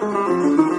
Música